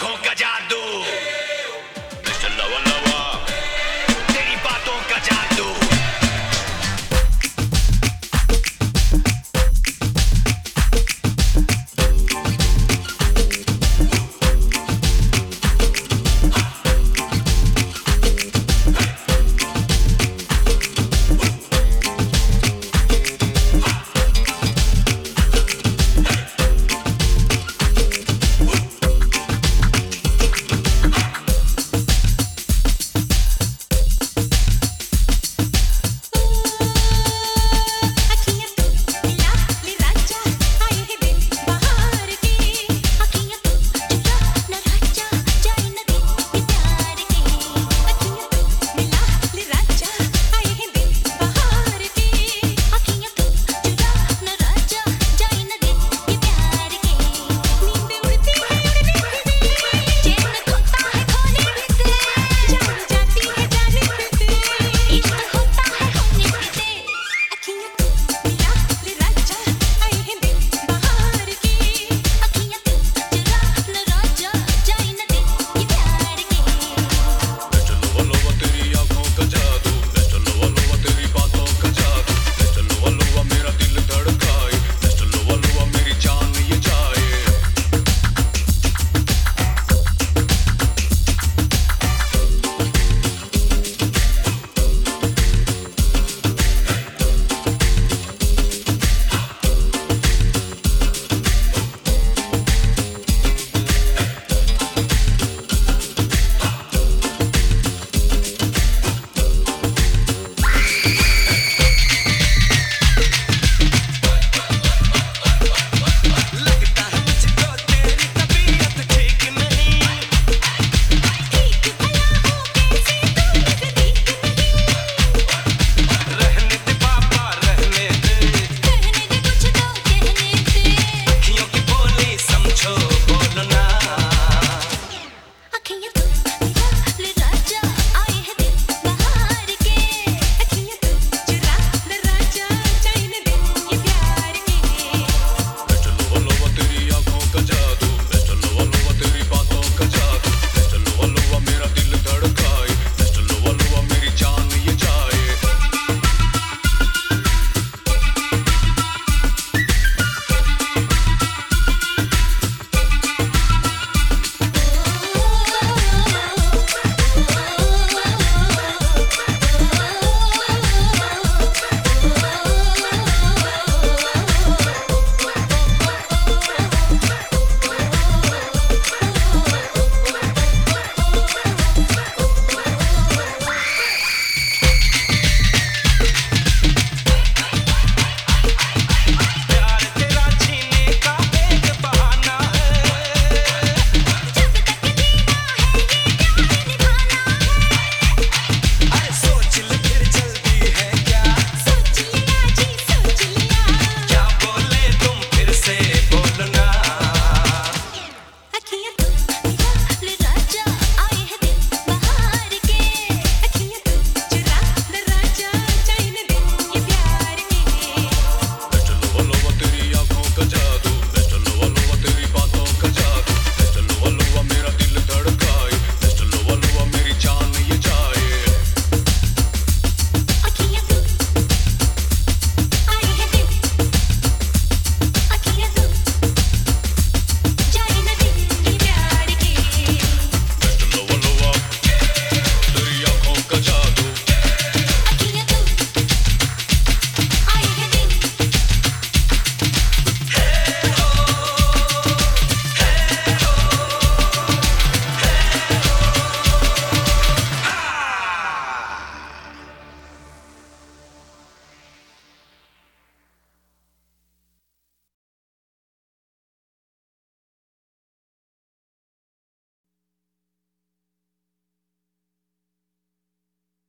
国家